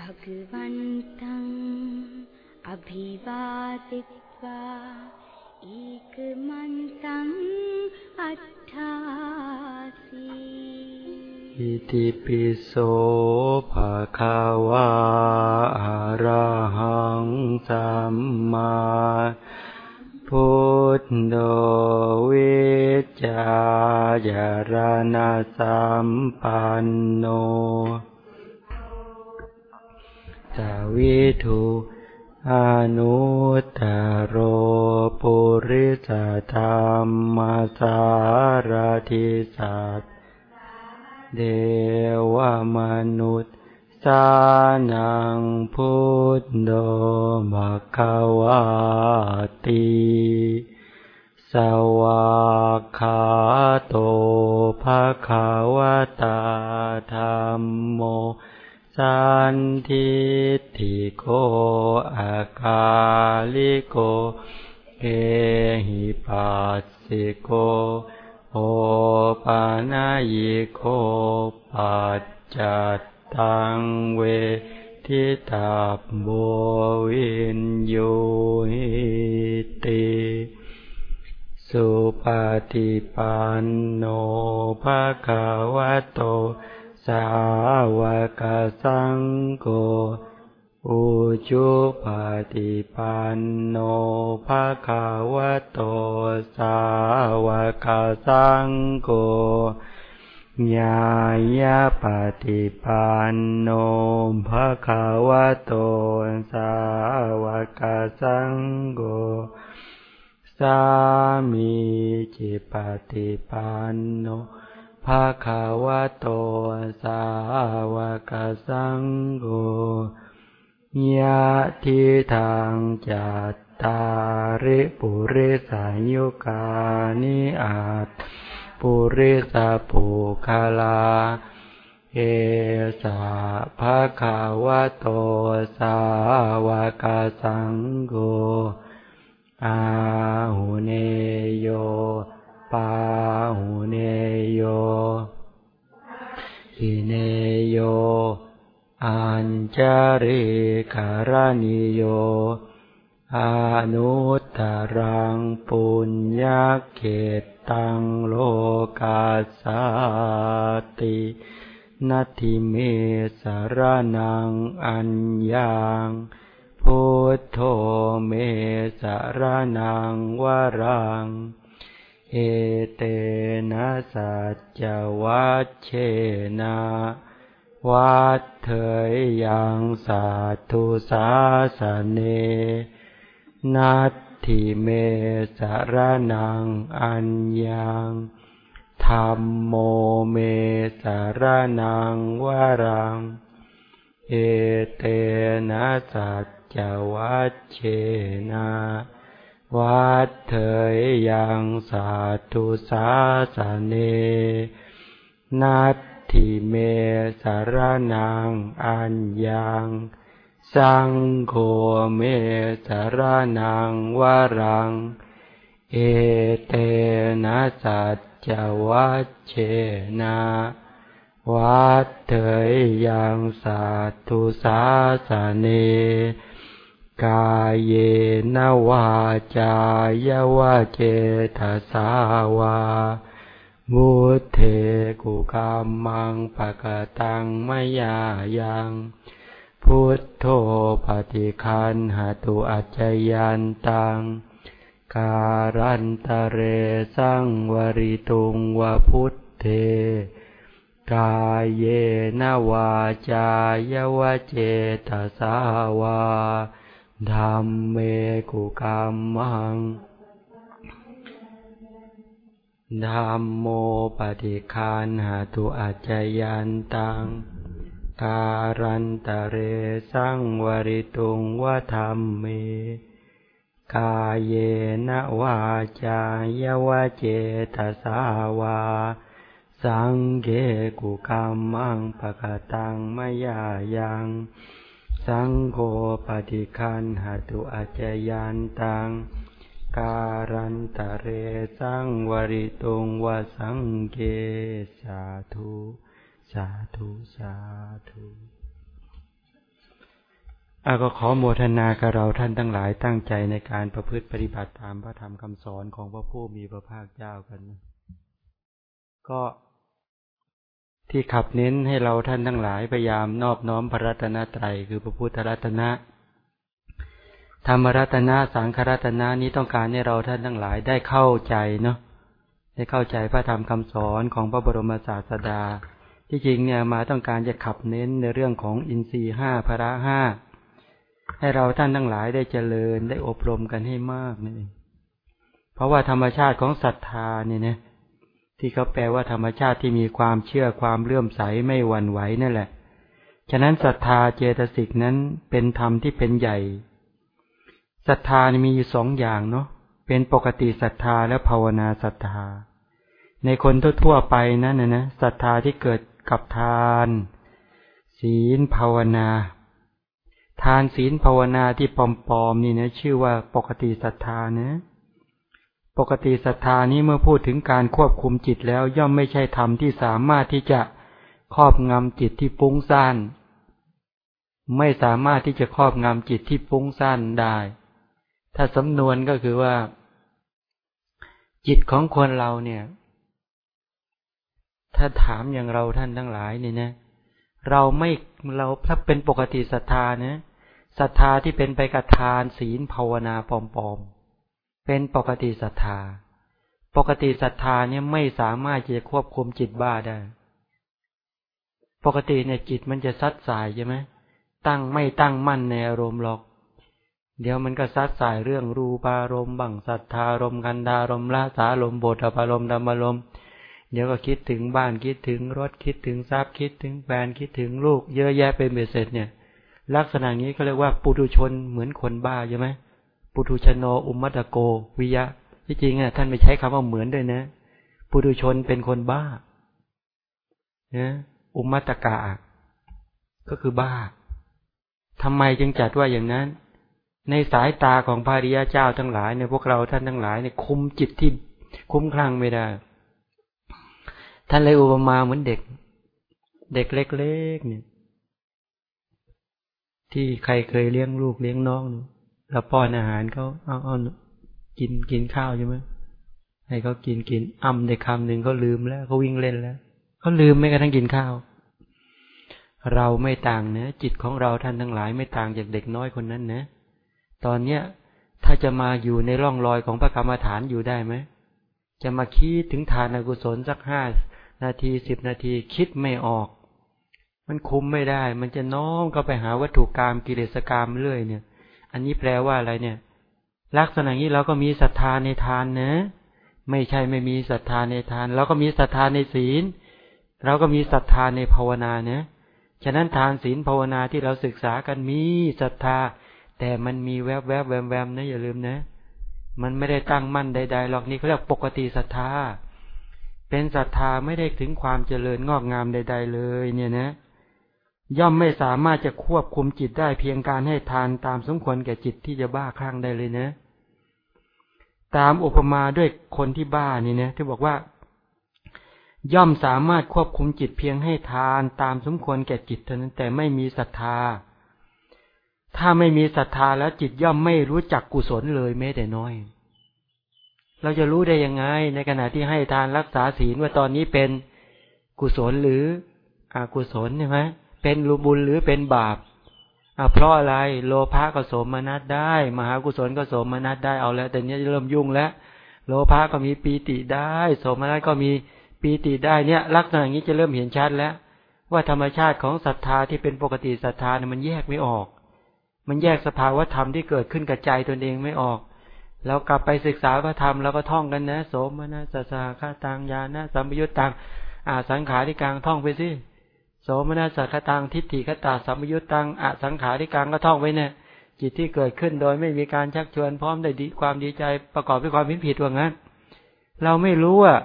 भगवन्तम् अभिवादित्वा एकमन्तम् अट्ठासि อิติปิโสภะคะวะอะระหังสัมมาพุทโธวิจายรณสัมปันโน สาวิทุอนุตตโรปุริสธรรมสารทิสัตเดวมนุษย์สานังพุทโธภะคะวะติสวากขาโตภะคะวะตาธรรมโม สันทิติโกอาคาลิโกเอหิปัสสิโกโอปานายิโกปัจจัตตังเวทิตาบวินโยหิติสุปฏิปันโนภะคะวะโต สาวกสังโฆอุจุปฏิปันโนภะคะวะโตสาวกสังโฆญาญาปฏิปันโนภะคะวะโตสาวกสังโฆสามีจิปฏิปันโน ภะคะวะโตสาวกสังโฆยะทิทางจัตตาริปุริสายุกานิอาตปุริสาปุคาลา เอสาภะคะวะโตสาวกสังโฆอาหุเนโย ปาหุเนโยหิเนโย อัญจาริกาลนิโย อนุตตรังปุญญาเขตตังโลกาสาตินัตถิเมสารนังอัญญังพุทโธเมสารนังวรัง เอเตนะสัจวัชเชนะวัดเถยยังสาธุสาสเน นัตถิเมสารนังอัญญังธรรมโมเมสารนังวรัง เอเตนะสัจวัชเชนะ วัดเถยยังสาธุสาสเน นัตถิเมสารนังอัญญัง สังโฆเมสารนังวรัง เอเตนะสัจวัชเชนะวัดเถยยังสาธุสาสเน กายเยนวาจายวะเจตสาวามุเทกุกามังปะกตังมยายัง พุทโธปฏิคันหาตุอัจจยันตัง การันตเรสังวริตุงวพุทเท กายเยนวาจายวเจตสาวา ธรรมเมกุกรรมังธรรมโมปฏิคานหาตุอาจยันตัง การันตะเรสังวริตุงวะธรรมเม กายเยนะวาจายวะเจตสาวา สังเกกุกรรมังปะกตังมยายัง สังโฆปฏิคันหตุอาจยันตัง การันตะเรสังวริตุงวสังเกสาธุ สาธุ สาธุอาก็ขอโมทนากับเราท่านทั้งหลายตั้งใจในการประพฤติปฏิบัติตามพระธรรมคำสอนของพระผู้มีพระภาคเจ้ากัน ก็ ที่ขับเน้นให้เราท่านทั้งหลายพยายามนอบน้อมพระรัตนตรัยคือพระพุทธรัตนะ ธรรมรัตนะสังขรัตนะนี้ต้องการให้เราท่านทั้งหลายได้เข้าใจเนาะได้เข้าใจพระธรรมคำสอนของพระบรมศาสดา ที่จริงเนี่ยมาต้องการจะขับเน้นในเรื่องของอินทรีห้าพระห้าให้เราท่านทั้งหลายได้เจริญได้อบรมกันให้มากนี่เพราะว่าธรรมชาติของศรัทธาเนี่ยนะ ที่เขาแปลว่าธรรมชาติที่มีความเชื่อความเลื่อมใสไม่หวั่นไหวนั่นแหละ ฉะนั้นศรัทธาเจตสิกนั้นเป็นธรรมที่เป็นใหญ่ศรัทธามีอยู่สองอย่างเนาะเป็นปกติศรัทธาและภาวนาศรัทธา ในคนทั่วๆไปนั่นนะนะศรัทธาที่เกิดกับทาน ศีลภาวนา ทานศีลภาวนาที่ปลอมๆนี่นะชื่อว่าปกติศรัทธานะ ปกติศรัทธานี้เมื่อพูดถึงการควบคุมจิตแล้วย่อมไม่ใช่ธรรมที่สามารถที่จะครอบงำจิตที่ฟุ้งซ่าน ไม่สามารถที่จะครอบงำจิตที่ฟุ้งซ่านได้ ถ้าสำนวนก็คือว่า จิตของคนเราเนี่ย ถ้าถามอย่างเราท่านทั้งหลายเนี่ยนะ เราไม่เราถ้าเป็นปกติศรัทธานะศรัทธาที่เป็นไปกับทานศีลภาวนาปลอมๆ เป็นปกติศรัทธา ปกติศรัทธาเนี่ยไม่สามารถจะควบคุมจิตบ้าได้ ปกติเนี่ยจิตมันจะซัดสายใช่ไหมตั้งไม่ตั้งมั่นในอารมณ์หรอก เดี๋ยวมันก็ซัดสายเรื่องรูปารมณ์บังศรัทธารมกันดารมละสารมบทอารมณ์ธรรมารมเดี๋ยวก็คิดถึงบ้านคิดถึงรถคิดถึงทรัพย์คิดถึงแฟนคิดถึงลูก เยอะแยะเป็นเบสเสร็จเนี่ย ลักษณะนี้เขาเรียกว่าปุถุชนเหมือนคนบ้าใช่ไหม ปุถุชนโนอุมัตโก วิยะ ที่จริงอะท่านไม่ใช้คำว่าเหมือนด้วยนะปุถุชนเป็นคนบ้านะอุมัตกะก็คือบ้าทำไมจึงจัดว่าอย่างนั้น ในสายตาของพระริยาเจ้าทั้งหลายในพวกเราท่านทั้งหลายเนี่ยคุมจิตที่คุ้มคลั่งไม่ได้ ท่านเลยอุปมาเหมือนเด็ก เด็กเล็กๆเนี่ยที่ใครเคยเลี้ยงลูกเลี้ยงน้อง แล้วป้อนอาหารเขาเอาเอากินกินข้าวใช่ไหมให้เขากินกินอ่ำในคำหนึ่งเขาลืมแล้วเขาวิ่งเล่นแล้วเขาลืมไม่กระทั่งกินข้าว เราไม่ต่างเนะจิตของเราท่านทั้งหลายไม่ต่างจากเด็กน้อยคนนั้นนะ ตอนเนี้ยถ้าจะมาอยู่ในร่องรอยของพระกรรมฐานอยู่ได้ไหมจะมาคิดถึงทานอกุศลสักห้านาทีสิบนาทีคิดไม่ออก มันคุมไม่ได้ มันจะน้อมก็ไปหาวัตถุกรรมกิเลสกรรมเรื่อยเนี่ย อันนี้แปลว่าอะไรเนี่ย ลักษณะนี้เราก็มีศรัทธาในทานนะ ไม่ใช่ไม่มีศรัทธาในทาน เราก็มีศรัทธาในศีล เราก็มีศรัทธาในภาวนาเนะฉะนั้นทานศีลภาวนาที่เราศึกษากันมีศรัทธา แต่มันมีแวบแวบแวมแวมนะอย่าลืมนะ มันไม่ได้ตั้งมั่นใดๆหรอกนี่เขาเรียกปกติศรัทธา เป็นศรัทธาไม่ได้ถึงความเจริญงอกงามใด ๆ เลย เนี่ยนะ ย่อมไม่สามารถจะควบคุมจิตได้เพียงการให้ทานตามสมควรแก่จิตที่จะบ้าคลั่งได้เลยเนะ ตามอุปมาด้วยคนที่บ้านี่นะที่บอกว่า ย่อมสามารถควบคุมจิตเพียงให้ทานตามสมควรแก่จิตเท่านั้นแต่ไม่มีศรัทธา ถ้าไม่มีศรัทธาแล้วจิตย่อมไม่รู้จักกุศลเลยแม้แต่น้อย เราจะรู้ได้ยังไง ในขณะที่ให้ทานรักษาศีลว่าตอนนี้เป็นกุศลหรืออกุศลใช่ไหม เป็นรูบุญหรือเป็นบาปเพราะอะไรโลภะก็สมนัตได้ มหากุศลก็สมนัตได้เอาแล้ว แต่เนี้ยเริ่มยุ่งแล้ว โลภะก็มีปีติได้ สมนัตก็มีปีติได้เนี่ย ลักษณะอย่างนี้จะเริ่มเห็นชัดแล้ว ว่าธรรมชาติของศรัทธาที่เป็นปกติศรัทธาเนี่ยมันแยกไม่ออก มันแยกสภาวะธรรมที่เกิดขึ้นกับใจตนเองไม่ออกแล้วกลับไปศึกษาพระธรรมแล้วก็ท่องกันนะ โสมนัสสาคาตังยานะสัมยุตตังอาสังขาริกลางท่องไปสิ โสมนัสคตังทิฏฐิคตาสัมยุตตังอสังขาริกังก็ท่องไว้เนี่ยจิตที่เกิดขึ้นโดยไม่มีการชักชวนพร้อมได้ดีความดีใจประกอบด้วยความผิดผิดว่างั้น เราไม่รู้ว่า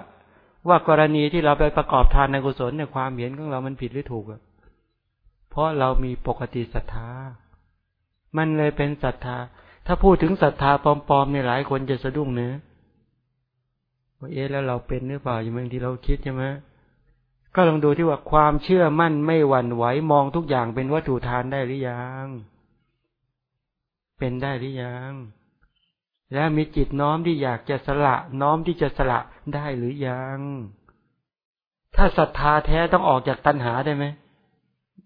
ว่ากรณีที่เราไปประกอบทานในกุศลในความเห็นของเรามันผิดหรือถูกอะเพราะเรามีปกติศรัทธา มันเลยเป็นศรัทธา ถ้าพูดถึงศรัทธาปลอมๆเนี่ยหลายคนจะสะดุ้งเนื้อว่าเอ๊ะแล้วเราเป็นหรือเปล่าอย่างเมื่อที่เราคิดใช่ไหม ก็ลองดูที่ว่าความเชื่อมั่นไม่หวั่นไหวมองทุกอย่างเป็นวัตถุทานได้หรือยัง เป็นได้หรือยัง แล้วมีจิตน้อมที่อยากจะสละ น้อมที่จะสละได้หรือยัง ถ้าศรัทธาแท้ต้องออกจากตัณหาได้ไหม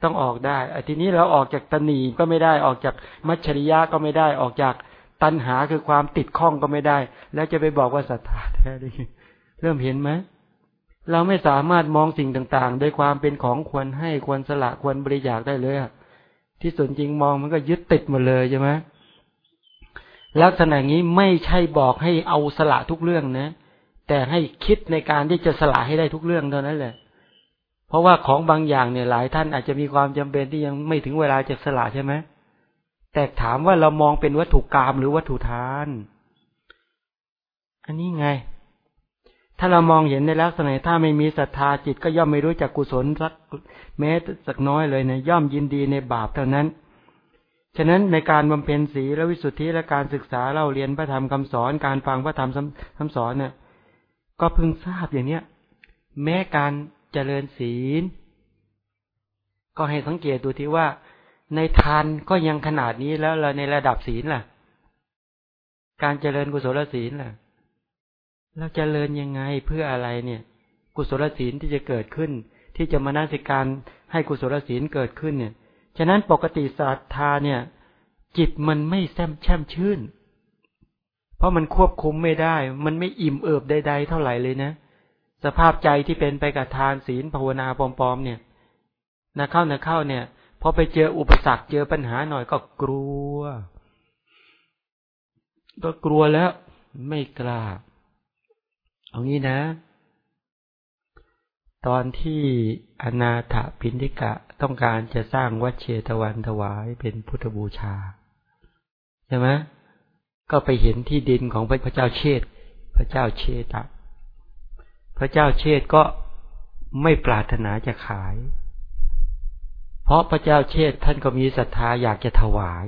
ต้องออกได้อทีนี้เราออกจากตนีก็ไม่ได้ ออกจากมัจฉริยะก็ไม่ได้ ออกจากตัณหาคือความติดข้องก็ไม่ได้ แล้วจะไปบอกว่าศรัทธาแท้ได้เริ่มเห็นไหม เราไม่สามารถมองสิ่งต่างๆ โดยความเป็นของควรให้ควรสละควรบริจาคได้เลยที่ส่วนจริงมองมันก็ยึดติดหมดเลยใช่ไหมลักษณะนี้ไม่ใช่บอกให้เอาสละทุกเรื่องนะ แต่ให้คิดในการที่จะสละให้ได้ทุกเรื่องเท่านั้นแหละ เพราะว่าของบางอย่างเนี่ยหลายท่านอาจจะมีความจำเป็นที่ยังไม่ถึงเวลาจะสละใช่ไหมแต่ถามว่าเรามองเป็นวัตถุกรรมหรือวัตถุทาน อันนี้ไง ถ้าเรามองเห็นในลักษณะถ้าไม่มีศรัทธาจิตก็ย่อมไม่รู้จักกุศลสักแม้สักน้อยเลยเนะย่อมยินดีในบาปเท่านั้น ฉะนั้นในการบำเพ็ญศีลวิสุทธิและการศึกษาเล่าเรียนพระธรรมคำสอนการฟังพระธรรมคำสอนเนี่ยก็พึงทราบอย่างเนี้ย แม้การเจริญศีล ก็ให้สังเกตดูที่ว่า ในทานก็ยังขนาดนี้แล้วเราในระดับศีลล่ะ การเจริญกุศลศีลล่ะ เราจเจริญยังไงเพื่ออะไรเนี่ย กุศลศีลที่จะเกิดขึ้น ที่จะมานาสิการให้กุศลศีลเกิดขึ้นเนี่ย ฉะนั้นปกติศรัทธาเนี่ย จิตมันไม่แซมแช่มชื่น เพราะมันควบคุมไม่ได้ มันไม่อิ่มเอิบใด ๆ เท่าไหร่เลยนะ สภาพใจที่เป็นไปกับทานศีลภาวนาปลอมๆเนี่ยนะเข้านะเข้าเนี่ยพอไปเจออุปสรรคเจอปัญหาหน่อยก็กลัว ก็กลัวแล้วไม่กล้า เอางี้นะ ตอนที่อนาถปินิกะต้องการจะสร้างวัดเชตวันถวายเป็นพุทธบูชา ใช่ไหมก็ไปเห็นที่ดินของพระเจ้าเชษพระเจ้าเชตะ พระเจ้าเชษก็ไม่ปรารถนาจะขาย เพราะพระเจ้าเชษท่านก็มีศรัทธาอยากจะถวาย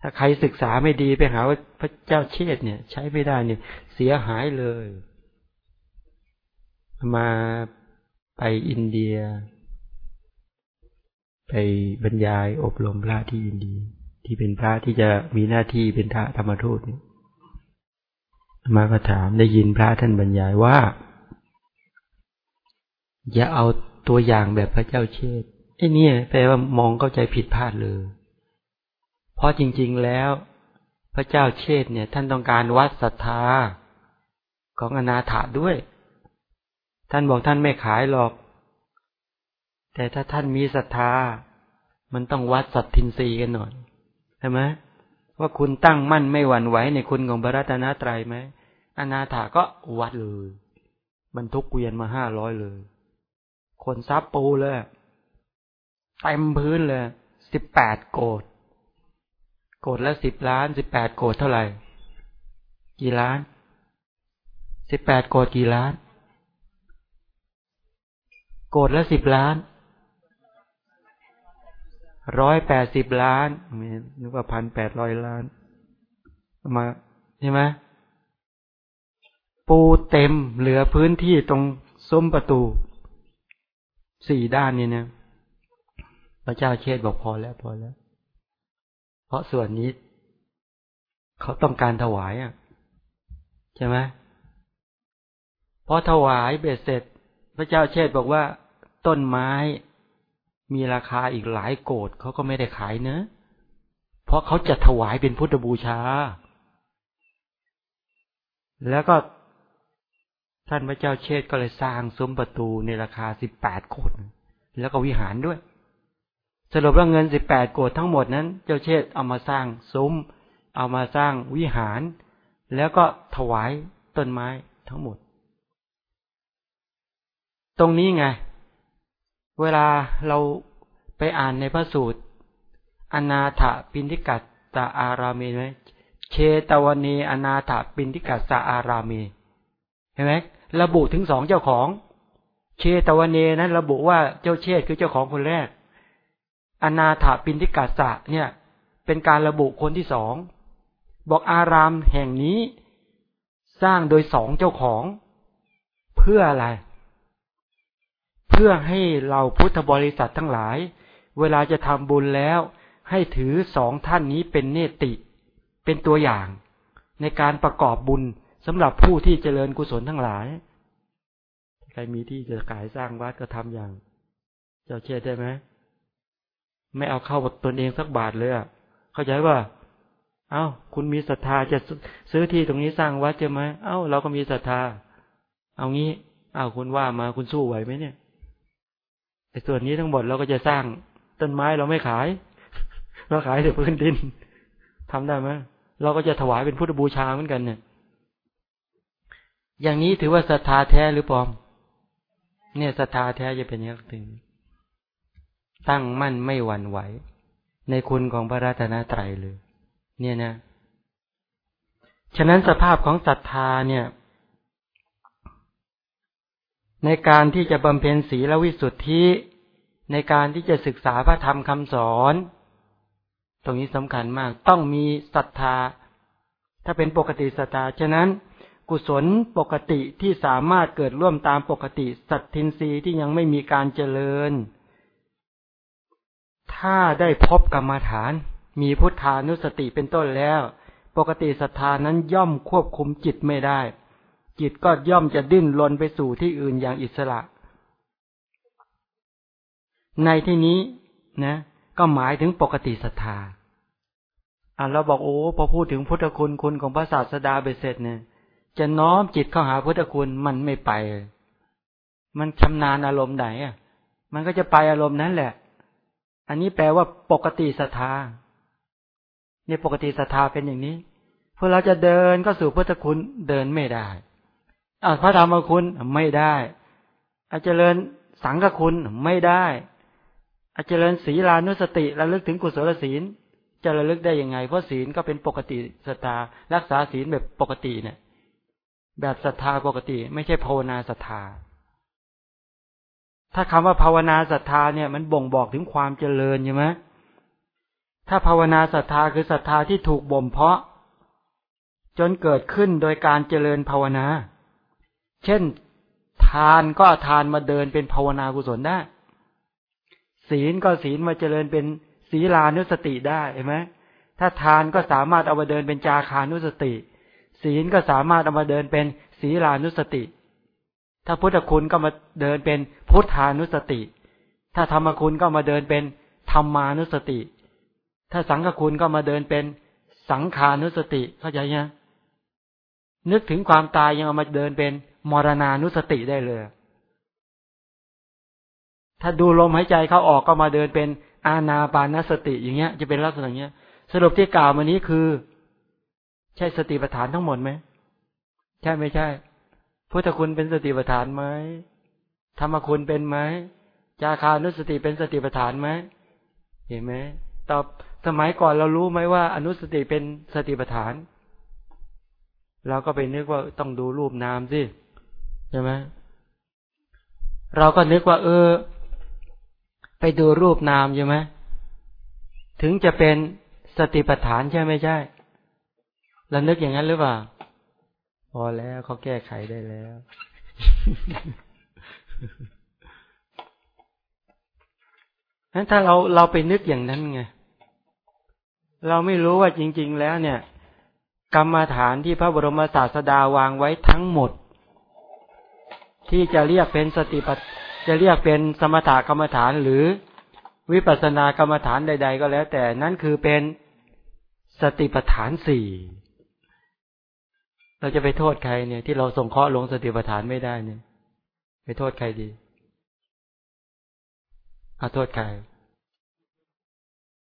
ถ้าใครศึกษาไม่ดีไปหาว่าพระเจ้าเชษเนี่ย ใช้ไม่ได้เนี่ย เสียหายเลย มาไปอินเดีย ไปบรรยายอบรมพระที่อินเดีย ที่เป็นพระที่จะมีหน้าที่เป็นพระธรรมทูตเนี่ยมาก็ถามได้ยินพระท่านบรรยายว่า อย่าเอาตัวอย่างแบบพระเจ้าเชษไอ้นี่แปลว่ามองเข้าใจผิดพลาดเลย เพราะจริง ๆแล้ว พระเจ้าเชษเนี่ย ท่านต้องการวัดศรัทธาของอนาถาด้วย ท่านบอกท่านไม่ขายหรอก แต่ถ้าท่านมีศรัทธา มันต้องวัดสัตทินรีกันหน่อยใช่ไหมว่าคุณตั้งมั่นไม่หวั่นไหวในคุณของพระรัตนตรัยไหมอนาถาก็วัดเลยบรรทุกเกวียนมาห้าร้อยเลย คนซับปูเลยเต็มพื้นเลยสิบแปดโกดโกดละสิบล้านสิบแปดโกดเท่าไหร่ กี่ล้านสิบแปดโกดกี่ล้าน โกดละสิบล้านร้อยแปดสิบล้านนึกว่าพันแปดร้อยล้านมาใช่ไหมปูเต็มเหลือพื้นที่ตรงซุ้มประตูสี่ด้านนี่นะพระเจ้าเชษบอกพอแล้วพอแล้ว เพราะส่วนนี้ เขาต้องการถวายอะ ใช่ไหมพอถวายเบ็ดเสร็จ พระเจ้าเชษบอกว่า ต้นไม้ มีราคาอีกหลายโกดเขาก็ไม่ได้ขายเนะเพราะเขาจะถวายเป็นพุทธบูชา แล้วก็ท่านพระเจ้าเชษก็เลยสร้างซุ้มประตูในราคาสิบแปดโกดแล้วก็วิหารด้วย สรุปว่าเงินสิบแปดโกดทั้งหมดนั้น เจ้าเชษเอามาสร้างซุ้ม เอามาสร้างวิหาร แล้วก็ถวายต้นไม้ทั้งหมด ตรงนี้ไง เวลาเราไปอ่านในพระสูตร อนาถปินทิกัสตาอารามีไหมเชตวนีอนาถปินทิกัสตาอารามีเห็นไหมระบุถึงสองเจ้าของ เชตวเนนั้น ระบุว่าเจ้าเชษคือเจ้าของคนแรก อนาถปินทิกาสะเนี่ย เป็นการระบุคนที่สองบอกอารามแห่งนี้ สร้างโดยสองเจ้าของ เพื่ออะไร พื่อให้เราพุทธบริษัททั้งหลาย เวลาจะทำบุญแล้ว ให้ถือสองท่านนี้เป็นเนติ เป็นตัวอย่าง ในการประกอบบุญสำหรับผู้ที่เจริญกุศลทั้งหลาย ใครมีที่จะขายสร้างวัดก็ทำอย่าง เจ้าเชื่อได้ไหมไม่เอาเข้าตนเองสักบาทเลยอะเข้าใจว่า เอา้า คุณมีศรัทธาจะซื้อที่ตรงนี้สร้างวัดใช่ไหมเอา้า เราก็มีศรัทธา เอางี้ เอาคุณว่ามาคุณสู้ไหวไหมเนี่ย ไอ้ส่วนนี้ทั้งหมดเราก็จะสร้างต้นไม้เราไม่ขาย เราขายแต่พื้นดินทำได้ไหมเราก็จะถวายเป็นพุทธบูชาเหมือนกันเนี่ย อย่างนี้ถือว่าศรัทธาแท้หรือปลอม เนี่ยศรัทธาแท้จะเป็นอย่างนี้ตั้งมั่นไม่หวั่นไหว ในคุณของพระราตนตรัยเลย เนี่ยนะ ฉะนั้นสภาพของศรัทธาเนี่ย ในการที่จะบำเพ็ญศีลวิสุทธิ ในการที่จะศึกษาพระธรรมคำสอน ตรงนี้สำคัญมาก ต้องมีศรัทธา ถ้าเป็นปกติศรัทธา ฉะนั้น กุศลปกติที่สามารถเกิดร่วมตามปกติ สัตทินรีที่ยังไม่มีการเจริญ ถ้าได้พบกรรมฐาน มีพุทธานุสติเป็นต้นแล้ว ปกติศรัทธานั้นย่อมควบคุมจิตไม่ได้ จิตก็ย่อมจะดิ้นรนไปสู่ที่อื่นอย่างอิสระ ในที่นี้นะ ก็หมายถึงปกติศรัทธาอ่าเราบอกโอ้พอพูดถึงพุทธคุณคุณของพระศาสดาเบเสร็จเนี่ย จะน้อมจิตเข้าหาพุทธคุณมันไม่ไป มันชำนาญอารมณ์ไหนอะ มันก็จะไปอารมณ์นั้นแหละ อันนี้แปลว่าปกติศรัทธาเนี่ยปกติศรัทธาเป็นอย่างนี้พอเราจะเดินก็สู่พุทธคุณเดินไม่ได้ อาพระธรรมคุณไม่ได้อาเจริญสังฆคุณไม่ได้อาเจริญศีลานุสติระลึกถึงกุศลศีลจะระลึกได้ยังไง เพราะศีลก็เป็นปกติศรัทธารักษาศีลแบบปกติเนี่ย แบบศรัทธาปกติ ไม่ใช่ภาวนาศรัทธา ถ้าคำว่าภาวนาศรัทธาเนี่ย มันบ่งบอกถึงความเจริญใช่ไหมถ้าภาวนาศรัทธาคือศรัทธาที่ถูกบ่มเพาะ จนเกิดขึ้นโดยการเจริญภาวนา เช่น ทานก็ทานมาเดินเป็นภาวนากุศลได้ ศีลก็ศีลมาเจริญเป็นศีลานุสติได้เห็นไหมถ้าทานก็สามารถเอามาเดินเป็นจาคานุสติ ศีลก็สามารถเอามาเดินเป็นศีลานุสติ ถ้าพุทธคุณก็มาเดินเป็นพุทธานุสติ ถ้าธรรมคุณก็มาเดินเป็นธรรมานุสติ ถ้าสังฆคุณก็มาเดินเป็นสังขานุสติเข้าใจยังนึกถึงความตายยังเอามาเดินเป็น มรณานุสติได้เลย ถ้าดูลมหายใจเข้าออกก็มาเดินเป็นอาณาปานสติ อย่างเงี้ย จะเป็นลักษณะเงี้ย สรุปที่กล่าวมานี้คือ ใช่สติปัฏฐานทั้งหมดไหมใช่ไม่ใช่พุทธคุณเป็นสติปัฏฐานไหมธรรมคุณเป็นไหมจาคานุสติเป็นสติปัฏฐานไหมเห็นไหมตอบสมัยก่อนเรารู้ไหมว่า อนุสติเป็นสติปัฏฐานเราก็ไปนึกว่าต้องดูรูปนามสิ ใช่ไหมเราก็นึกว่า เออ ไปดูรูปนามใช่ไหมถึงจะเป็นสติปัฏฐานใช่ไหมใช่เรานึกอย่างนั้นหรือเปล่า พอแล้วเขาแก้ไขได้แล้ว นั้นถ้าเราเราไปนึกอย่างนั้นไง เราไม่รู้ว่าจริง ๆ แล้วเนี่ย กรรมฐานที่พระบรมศาสดาวางไว้ทั้งหมด ที่จะเรียกเป็นสติปัฏจะเรียกเป็นสมถกรรมฐานหรือวิปัสสนากรรมฐานใด ๆ ก็แล้ว แต่นั่นคือเป็นสติปัฏฐานสี่เราจะไปโทษใครเนี่ย ที่เราส่งเคราะห์ลงสติปัฏฐานไม่ได้เนี่ย ไปโทษใครดีเอาโทษใคร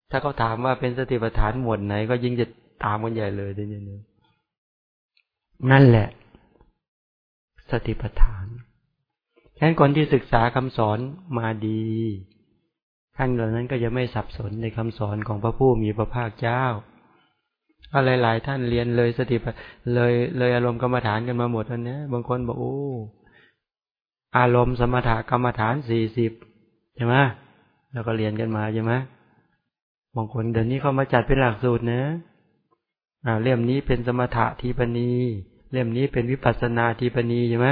ถ้าเขาถามว่าเป็นสติปัฏฐานหมวดไหน ก็ยิ่งจะตามกันใหญ่เลยทีนี้นั่นแหละ สติปัฏฐาน ฉะนั้นคนที่ศึกษาคำสอนมาดี ท่านเหล่านั้นก็จะไม่สับสนในคำสอนของพระผู้มีพระภาคเจ้าอะไรหลายท่านเรียนเลยสติเลยเลยอารมณ์กรรมฐานกันมาหมดอันนี้บางคนบอกโอ้อารมณ์สมถกรรมฐานสี่สิบใช่ไหมแล้วก็เรียนกันมาใช่ไหมบางคนเดี๋ยวนี้เขามาจัดเป็นหลักสูตรนะอ่าเล่มนี้เป็นสมถะทีปณีเล่มนี้เป็นวิปัสนาทีปณีใช่ไหม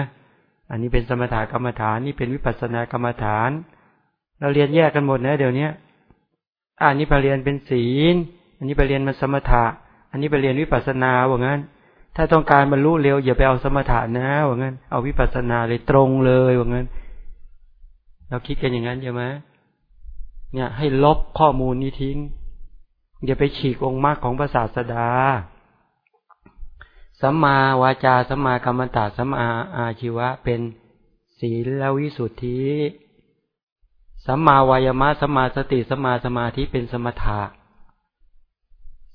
อันนี้เป็นสมถกรรมฐาน นี่เป็นวิปัสนากรรมฐาน เราเรียนแยกกันหมดนะเดี๋ยวนี้อันนี้ไปเรียนเป็นศีล อันนี้ไปเรียนมันสมถะ อันนี้ไปเรียนวิปัสนาว่างั้น ถ้าต้องการบรรลุเร็วอย่าไปเอาสมถะนะว่างั้น เอาวิปัสนาเลยตรงเลยว่างั้น เราคิดกันอย่างนั้นใช่ไหมเนี่ย ให้ลบข้อมูลนี้ทิ้งอย่าไปฉีกองค์มรรคของพระศาสดา สัมมาวาจาสัมมากรรมตาสัมมาอาชีวะเป็นศีลและวิสุทธิสัมมาวายมะสัมมาสติสัมมาสมาธิเป็นสมถะ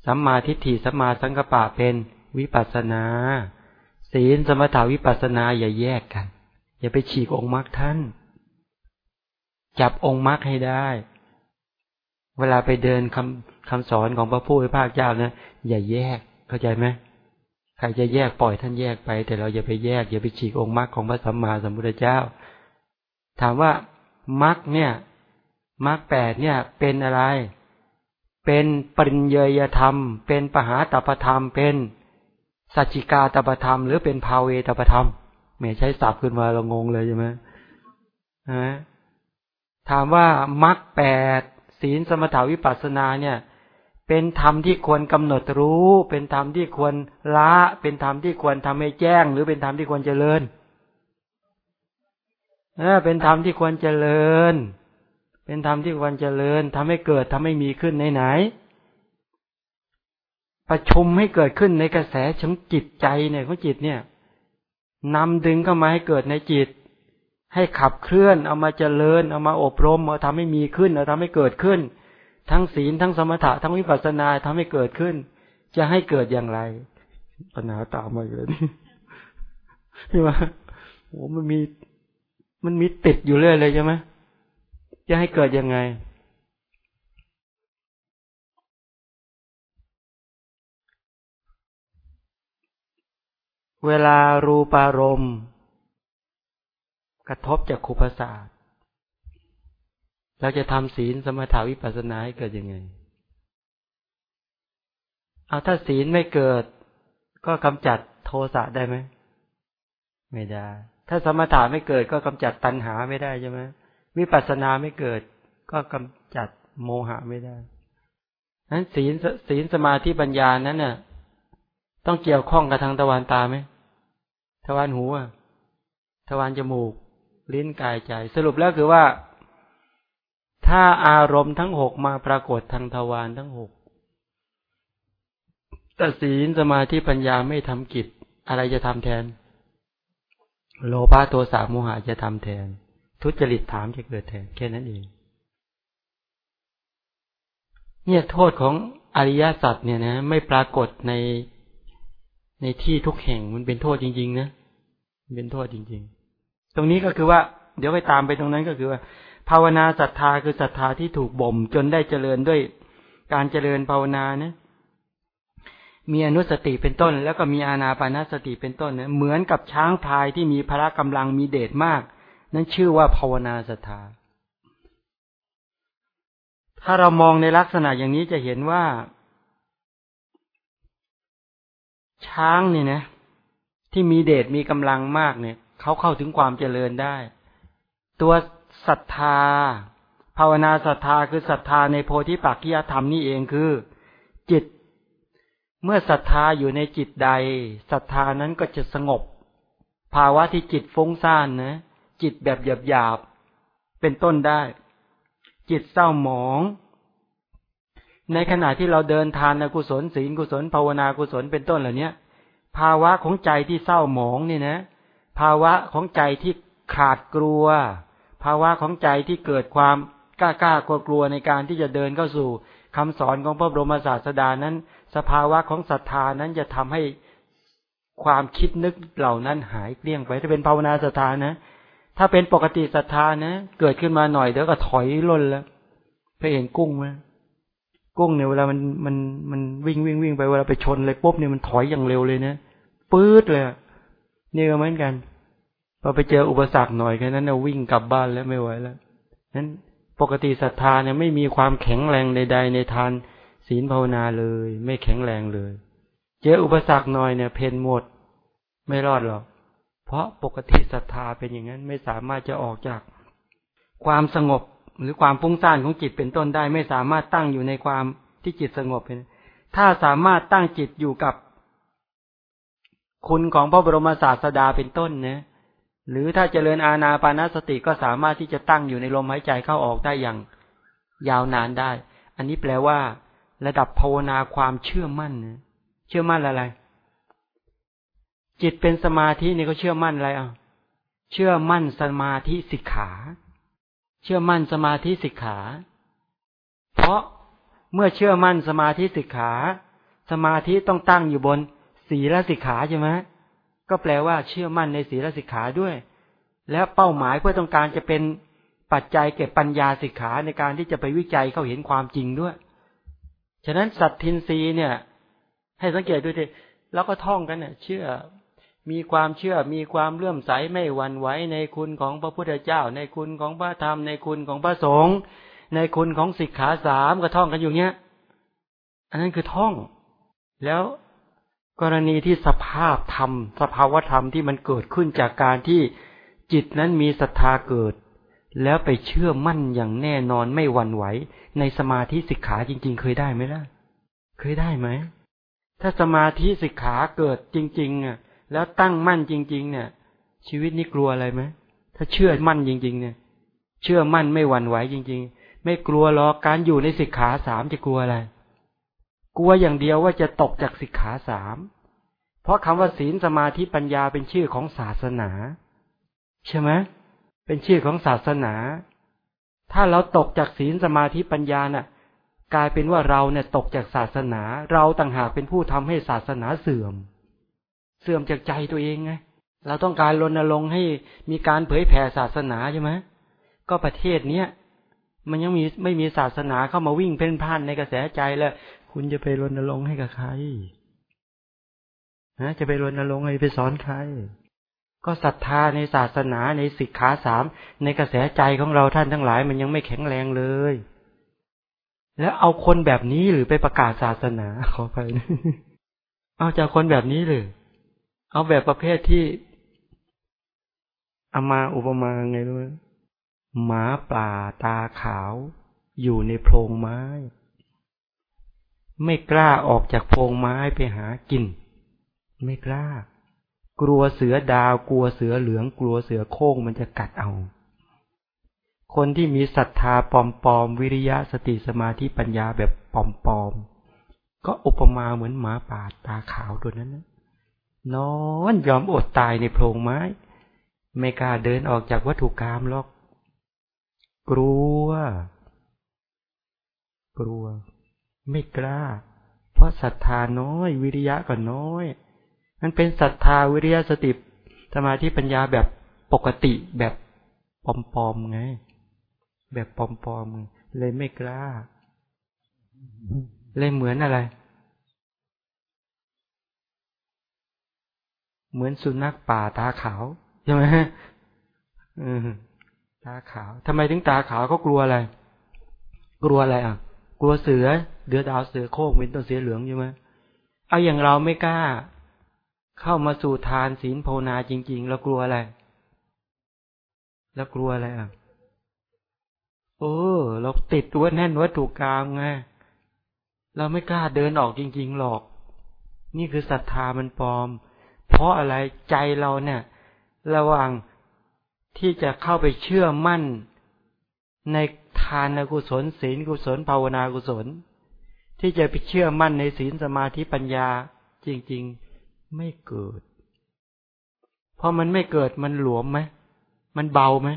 สัมมาทิฏฐิสัมมาสังกปะเป็นวิปัสนา ศีลสมถาวิปัสนาอย่าแยกกัน อย่าไปฉีกองค์มรรคท่าน จับองค์มรรคให้ได้ เวลาไปเดินคำคำสอนของพระผู้เป็นภาคเจ้านะอย่าแยกเข้าใจไหม ใครจะแยกปล่อยท่านแยกไป แต่เราอย่าไปแยก อย่าไปฉีกองค์มรรคของพระสัมมาสัมพุทธเจ้า ถามว่ามรรคเนี่ยมรรคแปดเนี่ย เป็นอะไร เป็นปริญเยยธรรม เป็นปหาตปธรรม เป็นสัจจิกาตปธรรม หรือเป็นภาเวตปธรรมไม่ใช้ศัพท์ขึ้นมาเรางงเลยใช่ไหมนะถามว่ามรรคแปดศีลสมถาวิปัสสนาเนี่ย เป็นธรรมที่ควรกำหนดรู้ เป็นธรรมที่ควรละ เป็นธรรมที่ควรทำให้แจ้ง หรือเป็นธรรมที่ควรเจริญเออเป็นธรรมที่ควรเจริญเป็นธรรมที่ควรเจริญทำให้เกิดทำให้มีขึ้นในไหน ประชุมให้เกิดขึ้นในกระแสของจิตใจเนี่ยของจิตเนี่ยนำดึงเข้ามาให้เกิดในจิต ให้ขับเคลื่อน เอามาเจริญ เอามาอบรม เอาทำให้มีขึ้น เอาทำให้เกิดขึ้น ทั้งศีลทั้งสมถะทั้งวิปัสสนาทำให้เกิดขึ้น จะให้เกิดอย่างไร ปัญหาตามมาเลยใช่ไหมโอ้มันมีมันมีติดอยู่เรื่อยเลยใช่ไหมจะให้เกิดยังไง เวลารูปารมณ์ กระทบจากขุปศาสตร์ เราจะทำศีลสมถาวิปัสสนาให้เกิดยังไง เอาถ้าศีลไม่เกิด ก็กำจัดโทสะได้ไหม ไม่ได้ ถ้าสมถะไม่เกิดก็กำจัดตัณหาไม่ได้ใช่ไหมวิปัสสนาไม่เกิด ก็กำจัดโมหะไม่ได้นั้นศีลศีลสมาธิปัญญานั้นน่ะ ต้องเกี่ยวข้องกับทางตะวันตาไหมทวารหูอะทวารจมูก ลิ้นกายใจ สรุปแล้วคือว่า ถ้าอารมณ์ทั้งหกมาปรากฏทางทวารทั้งหกแต่ศีลสมาธิปัญญาไม่ทำกิจ อะไรจะทำแทน โลภะโทสะโมหะจะทำแทน ทุจริตถามจะเกิดแทน แค่นั้นเอง เนี่ยโทษของอริยสัจเนี่ยนะ ไม่ปรากฏในในที่ทุกแห่งมันเป็นโทษจริง ๆ นะเป็นโทษจริง ๆ ตรงนี้ก็คือว่า เดี๋ยวไปตามไปตรงนั้นก็คือว่า ภาวนาศรัทธาคือศรัทธาที่ถูกบ่ม จนได้เจริญด้วยการเจริญภาวนานะมีอนุสติเป็นต้น แล้วก็มีอาณาปานาสติเป็นต้นเนี่ยเหมือนกับช้างพายที่มีพละกำลังมีเดชมาก นั่นชื่อว่าภาวนาศรัทธา ถ้าเรามองในลักษณะอย่างนี้จะเห็นว่า ช้างนี่นะที่มีเดชมีกำลังมากเนี่ยเขาเข้าถึงความเจริญได้ ตัว ศรัทธา ภาวนาศรัทธาคือศรัทธาในโพธิปักขิยธรรมนี่เองคือ จิต เมื่อศรัทธาอยู่ในจิตใดศรัทธานั้นก็จะสงบ ภาวะที่จิตฟุ้งซ่านนะจิตแบบหยาบหยาบเป็นต้นได้ จิตเศร้าหมอง ในขณะที่เราเดินทานกุศลศีลกุศล ภาวนากุศลเป็นต้นเหล่านี้ภาวะของใจที่เศร้าหมองนี่นะ ภาวะของใจที่ขาดกลัว ภาวะของใจที่เกิดความกล้ากล้ากลัวกลัวในการที่จะเดินเข้าสู่คำสอนของพระบรมศาสดานั้น สภาวะของศรัทธานั้นจะทำให้ความคิดนึกเหล่านั้นหายเกลี้ยงไป ถ้าเป็นภาวนาศรัทธานะ ถ้าเป็นปกติศรัทธานะ เกิดขึ้นมาหน่อยเดี๋ยวก็ถอยล่นแล้วเคยเห็นกุ้งไหมกุ้งเนี่ยเวลามันมันมันวิ่งวิ่งวิ่งไปเวลาไปชนเลยปุ๊บเนี่ยมันถอยอย่างเร็วเลยนะปื๊ดเลยนี่ก็เหมือนกัน พอไปเจออุปสรรคหน่อยแค่นั้นเราวิ่งกลับบ้านแล้วไม่ไหวแล้วนั้นปกติศรัทธาเนี่ยไม่มีความแข็งแรงใด ๆ ในทานศีลภาวนาเลย ไม่แข็งแรงเลย เจออุปสรรคหน่อยเนี่ยเพนหมด ไม่รอดหรอกเพราะปกติศรัทธาเป็นอย่างนั้นไม่สามารถจะออกจาก ความสงบหรือความฟุ้งซ่านของจิตเป็นต้นได้ ไม่สามารถตั้งอยู่ในความที่จิตสงบเป็นถ้าสามารถตั้งจิตอยู่กับ คุณของพระบรมศาสดาเป็นต้นนะ หรือถ้าเจริญอาณาปานาสติก็สามารถที่จะตั้งอยู่ในลมหายใจเข้าออกได้อย่างยาวนานได้ อันนี้แปลว่า ระดับภาวนาความเชื่อมั่น เชื่อมั่นอะไร จิตเป็นสมาธินี่ก็เชื่อมั่นอะไรอะ เชื่อมั่นสมาธิสิกขา เชื่อมั่นสมาธิสิกขา เพราะเมื่อเชื่อมั่นสมาธิสิกขา สมาธิต้องตั้งอยู่บน ศีลสิกขาใช่ไหม ก็แปลว่าเชื่อมั่นในศีลสิกขาด้วย และเป้าหมายเพื่อต้องการจะเป็นปัจจัยเก็บปัญญาสิกขาในการที่จะไปวิจัยเขาเห็นความจริงด้วย ฉะนั้นสัตทินรีเนี่ย ให้สังเกตดูดิแล้วก็ท่องกันเนี่ยเชื่อมีความเชื่อมีความเลื่อมใสไม่หวั่นไหวในคุณของพระพุทธเจ้า ในคุณของพระธรรมในคุณของพระสงฆ์ในคุณของสิกขาสามก็ท่องกันอยู่เนี้ย อันนั้นคือท่อง แล้ว กรณีที่สภาพธรรม สภาวธรรมที่มันเกิดขึ้นจากการที่จิตนั้นมีศรัทธาเกิด แล้วไปเชื่อมั่นอย่างแน่นอนไม่หวั่นไหว ในสมาธิสิกขาจริง ๆ เคยได้ไหมล่ะ เคยได้ไหม ถ้าสมาธิสิกขาเกิดจริงๆอะ แล้วตั้งมั่นจริง ๆ เนี่ย ชีวิตนี้กลัวอะไรไหมถ้าเชื่อมั่นจริง ๆ เนี่ย เชื่อมั่นไม่หวั่นไหวจริง ๆ ไม่กลัวหรอกการอยู่ในสิกขาสามจะกลัวอะไร กลัวอย่างเดียวว่าจะตกจากสิกขาสาม เพราะคำว่าศีลสมาธิปัญญาเป็นชื่อของศาสนา ใช่ไหมเป็นชื่อของศาสนา ถ้าเราตกจากศีลสมาธิปัญญาน่ะ กลายเป็นว่าเราเนี่ยตกจากศาสนา เราต่างหากเป็นผู้ทำให้ศาสนาเสื่อม เสื่อมจากใจตัวเองไงเราต้องการรณรงค์ให้มีการเผยแผ่ศาสนาใช่ไหมก็ประเทศเนี้ยมันยังมีไม่มีศาสนาเข้ามาวิ่งเพ่นพ่านในกระแสใจแล้ว คุณจะไปรณรงค์ให้กับใครนะจะไปรณรงค์ให้ไปสอนใคร ก็ศรัทธาในศาสนาในสิกขาสามในกระแสใจของเราท่านทั้งหลาย มันยังไม่แข็งแรงเลย แล้วเอาคนแบบนี้หรือไปประกาศศาสนาขอไปเอาจากคนแบบนี้หรือเอาแบบประเภทที่เอามาอุปมาไงรู้ไหมหมาป่าตาขาว อยู่ในโพรงไม้ ไม่กล้าออกจากโพรงไม้ไปหากิน ไม่กล้า กลัวเสือดาว กลัวเสือเหลือง กลัวเสือโค้งมันจะกัดเอา คนที่มีศรัทธาปลอมๆวิริยะสติสมาธิปัญญาแบบปลอมๆก็อุปมาเหมือนหมาป่าตาขาวตัวนั้นนะนอนยอมอดตายในโพรงไม้ ไม่กล้าเดินออกจากวัตถุกรรมหรอก กลัว กลัว ไม่กล้า เพราะศรัทธาน้อย วิริยะก็น้อย มันเป็นศรัทธาวิริยะสติสมาธิปัญญาแบบปกติแบบปลอมๆไง แบบปลอมๆเลยไม่กล้า เลยเหมือนอะไร เหมือนสุนัขป่าตาขาวใช่ไหมตาขาวทำไมถึงตาขาวเขากลัวอะไร กลัวอะไรอะ กลัวเสือ เดือดาวเสือโค้งเป็นต้นเสือเหลืองใช่ไหมเอาอย่างเราไม่กล้า เข้ามาสู่ทานศีลภาวนาจริง ๆ แล้วกลัวอะไร แล้วกลัวอะไรอะโอ้เราติดตัวแน่นวัตถุกรรมไงเราไม่กล้าเดินออกจริง ๆ หรอก นี่คือศรัทธามันปลอม เพราะอะไรใจเราเนี่ย ระหว่างที่จะเข้าไปเชื่อมั่นในทานกุศลศีลกุศลภาวนากุศล ที่จะไปเชื่อมั่นในศีลสมาธิปัญญา จริง ๆ ไม่เกิด เพราะมันไม่เกิดมันหลวมไหมมันเบาไหม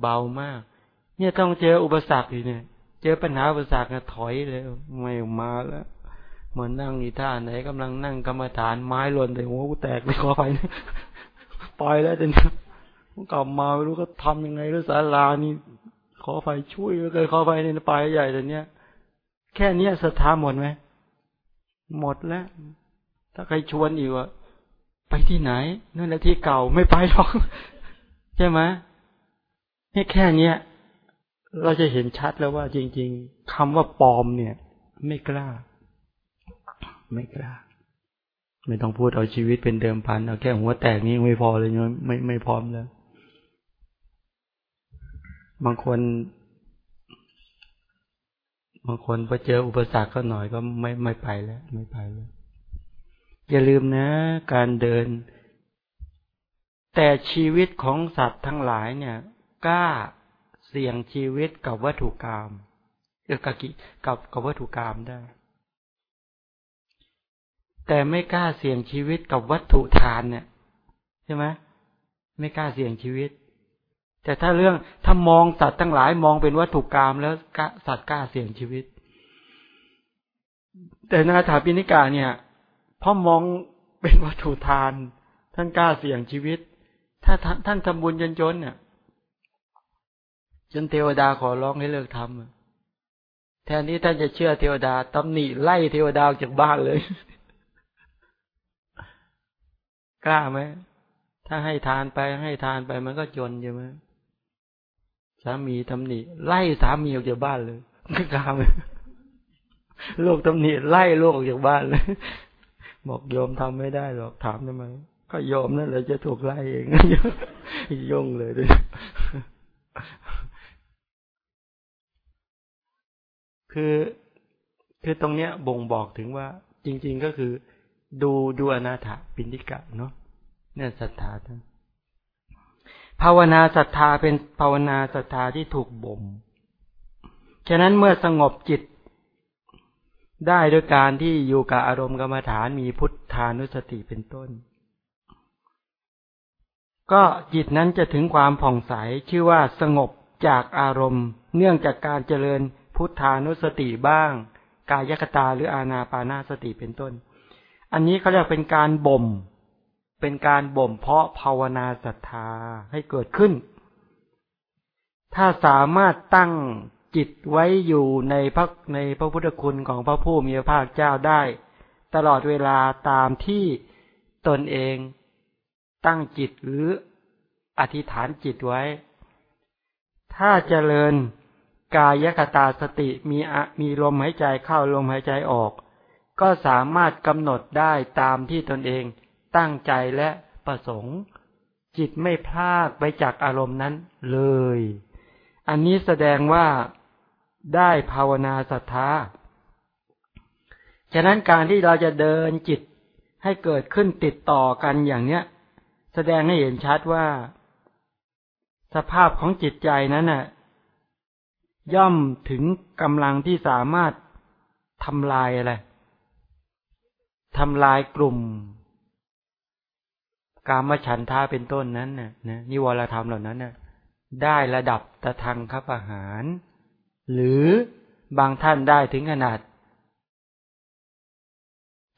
เบามาก เนี่ยต้องเจออุปสรรคอีกเนี่ย เจอปัญหาอุปสรรคถอยเลยไม่มาแล้วเหมือนนั่งอีท่าไหนกำลังนั่งกรรมฐานไม้หล่นแต่หัวกูแตกเลยขอไปปล่อยแล้วจนกลับมาไม่รู้ก็ทำยังไงหรือสารานี่ขอไฟช่วยเลยขอไฟในปลายใหญ่แต่เนี้ย แค่เนี้ยศรัทธาหมดไหมหมดแล้ว ถ้าใครชวนอีกว่าไปที่ไหนนั่นแหละที่เก่าไม่ไปหรอกใช่ไหมนี่แค่เนี้ย เราจะเห็นชัดแล้วว่า จริง ๆคำว่าปลอมเนี่ย ไม่กล้า ไม่กล้า ไม่ต้องพูดเอาชีวิตเป็นเดิมพันเอาแค่หัวแตกนี้ไม่พอเลยไม่ไม่พร้อมแล้ว บางคน บางคนพอเจออุปสรรคก็หน่อยก็ไม่ไม่ไปแล้ว ไม่ไปแล้วอย่าลืมนะ การเดิน แต่ชีวิตของสัตว์ทั้งหลายเนี่ยกล้าเสี่ยงชีวิตกับวัตถุกรรมเออกับกับกับวัตถุกรรมได้ แต่ไม่กล้าเสี่ยงชีวิตกับวัตถุทานเนี่ย ใช่ไหมไม่กล้าเสี่ยงชีวิต แต่ถ้าเรื่องถ้ามองสัตว์ทั้งหลายมองเป็นวัตถุกรรมแล้วสัตว์กล้าเสี่ยงชีวิต แต่นาถาปิณิกาเนี่ยพอมองเป็นวัตถุทาน ท่านกล้าเสี่ยงชีวิต ถ้าท่านทำบุญจนจนเนี่ยจนเทวดาขอร้องให้เลิกทำแทนที่ท่านจะเชื่อเทวดาตำหนิไล่เทวดาออกจากบ้านเลย กล้าไหมถ้าให้ทานไปให้ทานไปมันก็จนใช่ไหม สามีตำหนิไล่สามีออกจากบ้านเลยก็กล้ามโลกตำหนิไล่โลกออกจากบ้านเลยบอกโยมทำไม่ได้หรอกถามทำไมก็โยมนั่นแหละจะถูกไล่เองยุ่งเลยด้วยคือคือตรงเนี้ยบ่งบอกถึงว่า จริง ๆก็คือ ดูดูอนาถปินิกะเนาะเนี่ยศรัทธาท่าน ภาวนาศรัทธาเป็นภาวนาศรัทธาที่ถูกบ่ม ฉะนั้นเมื่อสงบจิต ได้ด้วยการที่อยู่กับอารมณ์กรรมฐานมีพุทธานุสติเป็นต้น ก็จิตนั้นจะถึงความผ่องใสชื่อว่าสงบจากอารมณ์ เนื่องจากการเจริญพุทธานุสติบ้าง กายคตาหรืออาณาปานาสติเป็นต้น อันนี้เขาเรียกเป็นการบ่ม เป็นการบ่มเพาะภาวนาศรัทธาให้เกิดขึ้น ถ้าสามารถตั้งจิตไว้อยู่ในพระในพระพุทธคุณของพระผู้มีพระภาคเจ้าได้ ตลอดเวลาตามที่ตนเองตั้งจิตหรืออธิษฐานจิตไว้ ถ้าเจริญกายคตาสติมีมีลมหายใจเข้าลมหายใจออก ก็สามารถกำหนดได้ตามที่ตนเอง ตั้งใจและประสงค์ จิตไม่พลาดไปจากอารมณ์นั้นเลย อันนี้แสดงว่าได้ภาวนาศรัทธา ฉะนั้นการที่เราจะเดินจิตให้เกิดขึ้นติดต่อกันอย่างเนี้ย แสดงให้เห็นชัดว่า สภาพของจิตใจนั้นน่ะ ย่อมถึงกำลังที่สามารถทำลายอะไรทำลายกลุ่ม การมฉันทาเป็นต้นนั้นน่ะนะนิวรธรรมเหล่านั้นน่ะได้ระดับตะทางคับอาหาร หรือบางท่านได้ถึงขนาด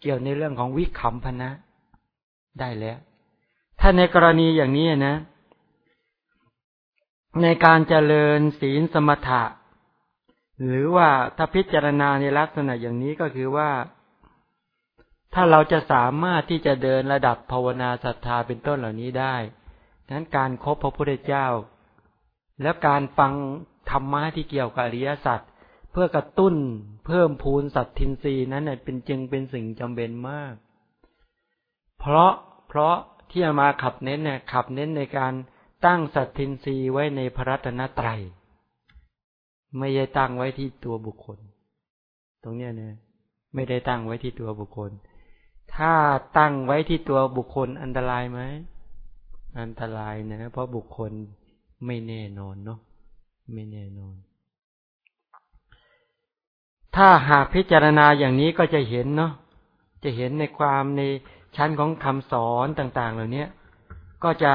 เกี่ยวในเรื่องของวิคัมพนะ ได้แล้ว ถ้าในกรณีอย่างนี้นะ ในการเจริญศีลสมถะ หรือว่าถ้าพิจารณาในลักษณะอย่างนี้ก็คือว่า ถ้าเราจะสามารถที่จะเดินระดับภาวนาศรัทธาเป็นต้นเหล่านี้ได้นั้นการครบพระพุทธเจ้า แล้วการฟังธรรมะที่เกี่ยวกับอริยสัจเพื่อกระตุ้นเพิ่มพูนสัตทินรีนั้นเป็นจึงเป็นสิ่งจำเป็นมาก เพราะเพราะที่มาขับเน้นเนี่ยขับเน้นในการตั้งสัตทินรีไว้ในพระรัตนตรัย ไม่ได้ตั้งไว้ที่ตัวบุคคล ตรงเนี้ยเนี่ยไม่ได้ตั้งไว้ที่ตัวบุคคล ถ้าตั้งไว้ที่ตัวบุคคลอันตรายไหม อันตรายนะ เพราะบุคคลไม่แน่นอนเนาะไม่แน่นอน ถ้าหากพิจารณาอย่างนี้ก็จะเห็นเนาะจะเห็นในความในชั้นของคำสอนต่าง ๆ เหล่านี้ก็จะ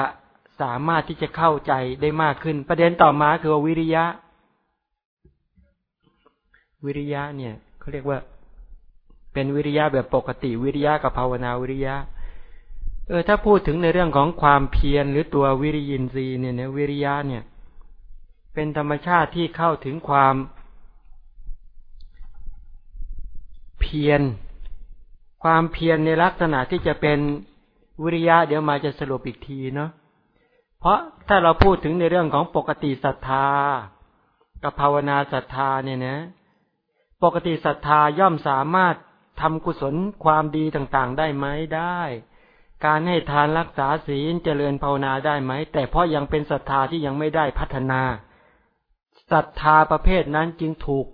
สามารถที่จะเข้าใจได้มากขึ้น ประเด็นต่อมาคือวิริยะ วิริยะเนี่ยเขาเรียกว่า เป็นวิริยะแบบปกติวิริยะกับภาวนาวิริยะ เออ ถ้าพูดถึงในเรื่องของความเพียรหรือตัววิริยินทรีย์เนี่ยวิริยะเนี่ย เป็นธรรมชาติที่เข้าถึงความเพียร ความเพียรในลักษณะที่จะเป็นวิริยะเดี๋ยวมาจะสรุปอีกทีเนาะเพราะถ้าเราพูดถึงในเรื่องของปกติศรัทธา กับภาวนาศรัทธาเนี่ยนะ ปกติศรัทธาย่อมสามารถ ทำกุศลความดีต่างๆ ได้ไหมได้ การให้ทานรักษาศีลเจริญภาวนาได้ไหม แต่เพราะยังเป็นศรัทธาที่ยังไม่ได้พัฒนาศรัทธาประเภทนั้นจึงถูก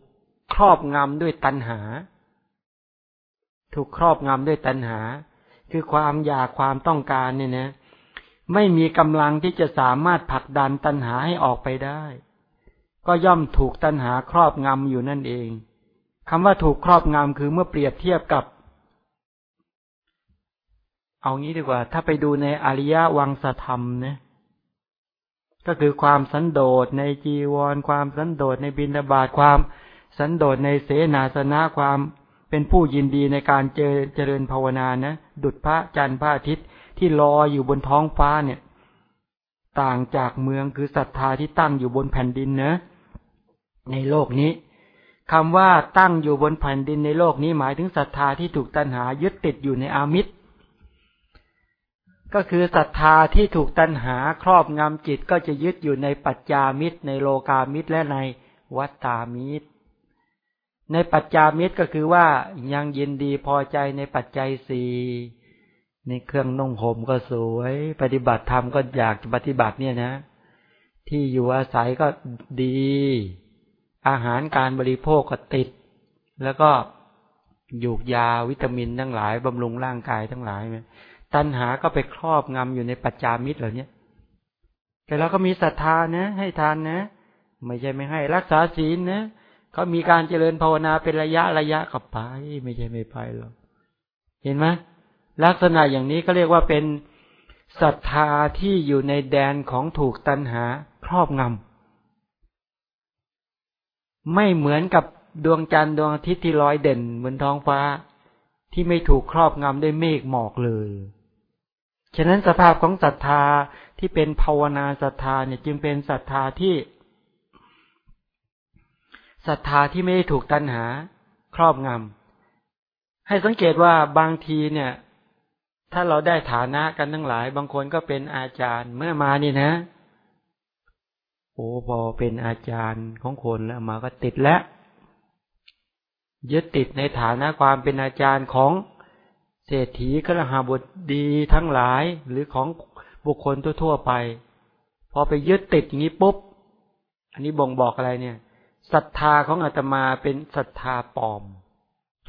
ครอบงำด้วยตัณหา ถูกครอบงำด้วยตัณหา คือความอยากความต้องการเนี่ยนะ ไม่มีกำลังที่จะสามารถผลักดันตัณหาให้ออกไปได้ ก็ย่อมถูกตัณหาครอบงำอยู่นั่นเอง คำว่าถูกครอบงำคือเมื่อเปรียบเทียบกับ เอางี้ดีกว่า ถ้าไปดูในอริยวังสธรรมเนี่ยก็คือความสันโดษในจีวร ความสันโดษในบินาบาตความสันโดษในเสนาสนะความเป็นผู้ยินดีในการเจเจริญภาวนานะ ดุจพระจันทร์พระอาทิตย์ที่ลอยอยู่บนท้องฟ้าเนี่ย ต่างจากเมืองคือศรัทธาที่ตั้งอยู่บนแผ่นดินเนะในโลกนี้ คำว่าตั้งอยู่บนแผ่นดินในโลกนี้หมายถึงศรัทธาที่ถูกตัณหายึดติดอยู่ในอามิตร ก็คือศรัทธาที่ถูกตัณหาครอบงำจิตก็จะยึดอยู่ในปัจจามิตร ในโลกามิตรและในวัตตามิตร ในปัจจามิตรก็คือว่ายังยินดีพอใจในปัจจัยสี่ในเครื่องนุ่งห่มก็สวย ปฏิบัติธรรมก็อยากปฏิบัติเนี่ยนะ ที่อยู่อาศัยก็ดี อาหารการบริโภคก็ติด แล้วก็ยูกยาวิตามินทั้งหลายบำรุงร่างกายทั้งหลายตัณหาก็ไปครอบงำอยู่ในปัจจามิตรเหล่านี้แต่เราก็มีศรัทธานะ ให้ทานนะ ไม่ใช่ไม่ให้รักษาศีลนะเขามีการเจริญภาวนาเป็นระยะระยะกับไป ไม่ใช่ไม่ไปหรอกเห็นไหมลักษณะอย่างนี้ก็เรียกว่าเป็นศรัทธาที่อยู่ในแดนของถูกตัณหาครอบงำ ไม่เหมือนกับดวงจันทร์ดวงอาทิตย์ที่ลอยเด่นบนท้องฟ้า ที่ไม่ถูกครอบงำด้วยเมฆหมอกเลย ฉะนั้นสภาพของศรัทธาที่เป็นภาวนาศรัทธาเนี่ยจึงเป็นศรัทธาที่ศรัทธาที่ไม่ได้ถูกตัณหา ครอบงำให้สังเกตว่าบางทีเนี่ย ถ้าเราได้ฐานะกันทั้งหลาย บางคนก็เป็นอาจารย์เมื่อมานี่นะ อ้พอเป็นอาจารย์ของคนแล้วมาก็ติดแล้วยึดติดในฐานะความเป็นอาจารย์ของเศรษฐีกระหาบทดีทั้งหลายหรือของบุคคลทั่วๆไป พอไปยึดติดอย่างนี้ปุ๊บ อันนี้บ่งบอกอะไรเนี่ยศรัทธาของอาตมาเป็นศรัทธาปลอม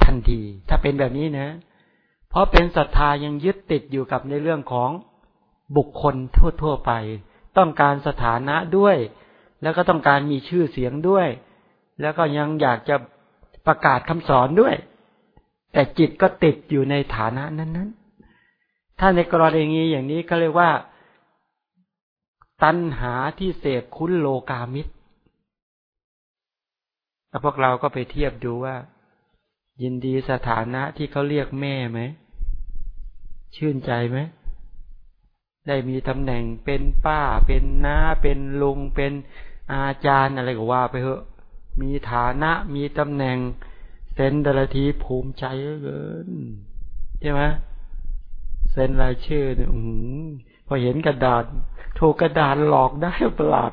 ทันที ถ้าเป็นแบบนี้นะ เพราะเป็นศรัทธายังยึดติดอยู่กับในเรื่องของบุคคลทั่วๆไป ต้องการสถานะด้วย แล้วก็ต้องการมีชื่อเสียงด้วย แล้วก็ยังอยากจะประกาศคำสอนด้วย แต่จิตก็ติดอยู่ในฐานะนั้น ๆ ถ้าในกรณีอย่างนี้ก็เรียกว่า ตัณหาที่เสพคุ้นโลกามิตรแล้วพวกเราก็ไปเทียบดูว่า ยินดีสถานะที่เขาเรียกแม่ไหม ชื่นใจไหมได้มีตำแหน่งเป็นป้าเป็นน้าเป็นลุงเป็น อาจารย์อะไรก็ว่าไปเถอะ มีฐานะมีตำแหน่งเซ็นดลทีภูมิใจเกินใช่ไหมเซ็นรายชื่อเนี่ยพอเห็นกระดาษถูกกระดาษหลอกได้ประหลาด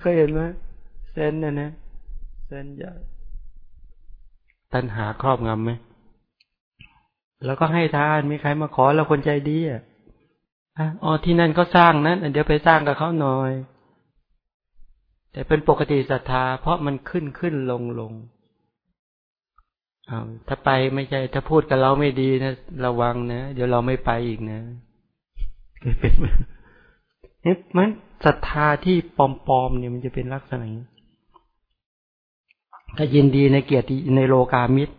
เคยเห็นไหมเซนเนี่ยนะเซนใหญ่ตัณหาครอบงำไหมแล้วก็ให้ทานมีใครมาขอเราคนใจดีอะอ๋อที่นั่นเขาสร้างนั้นเดี๋ยวไปสร้างกับเขาหน่อย แต่เป็นปกติศรัทธา เพราะมันขึ้นขึ้นลงลงถ้าไปไม่ใช่ ถ้าพูดกับเราไม่ดีนะระวังนะเดี๋ยวเราไม่ไปอีกนะเป็นเนี่ยมันศรัทธาที่ปลอมๆเนี่ยมันจะเป็นลักษณะนี้ถ้ายินดีในเกียรติในโลกามิตร